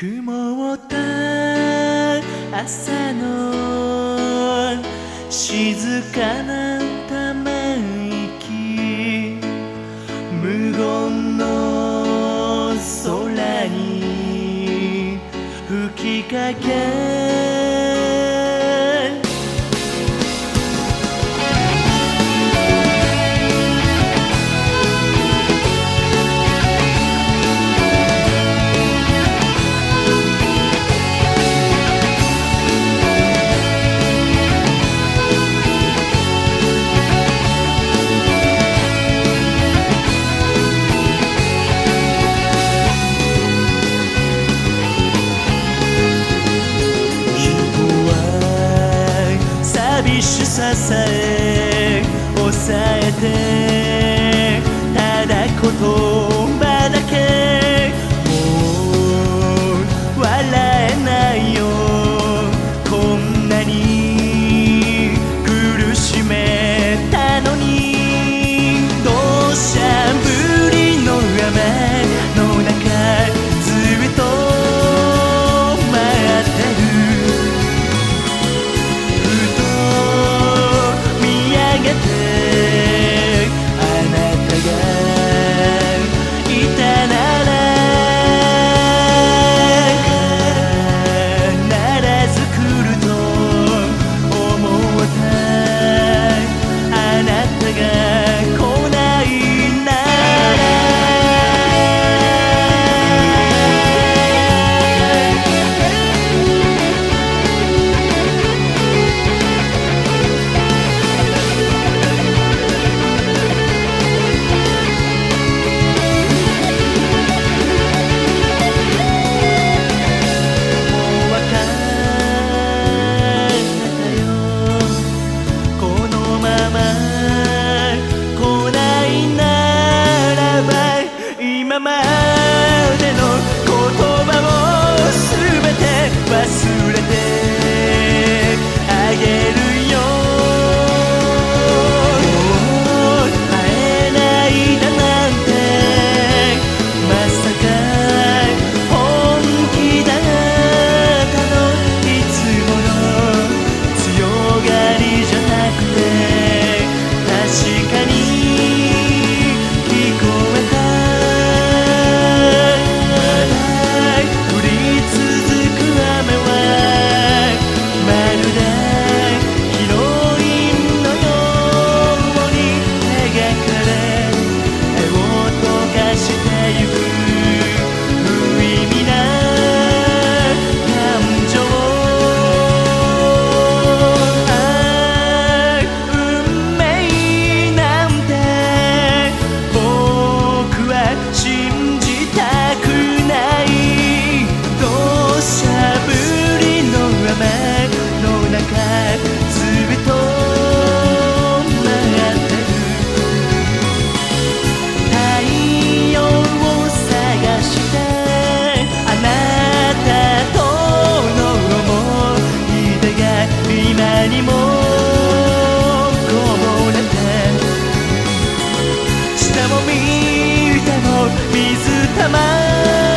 雲をた朝の静かなため息無言の空に吹きかけビッささえ抑えてただ言葉だけもう笑えないよ。こんなに苦しめたのにどうしゃぶまでの言葉を全て忘れ今にもこぼれて下も見ても水たまり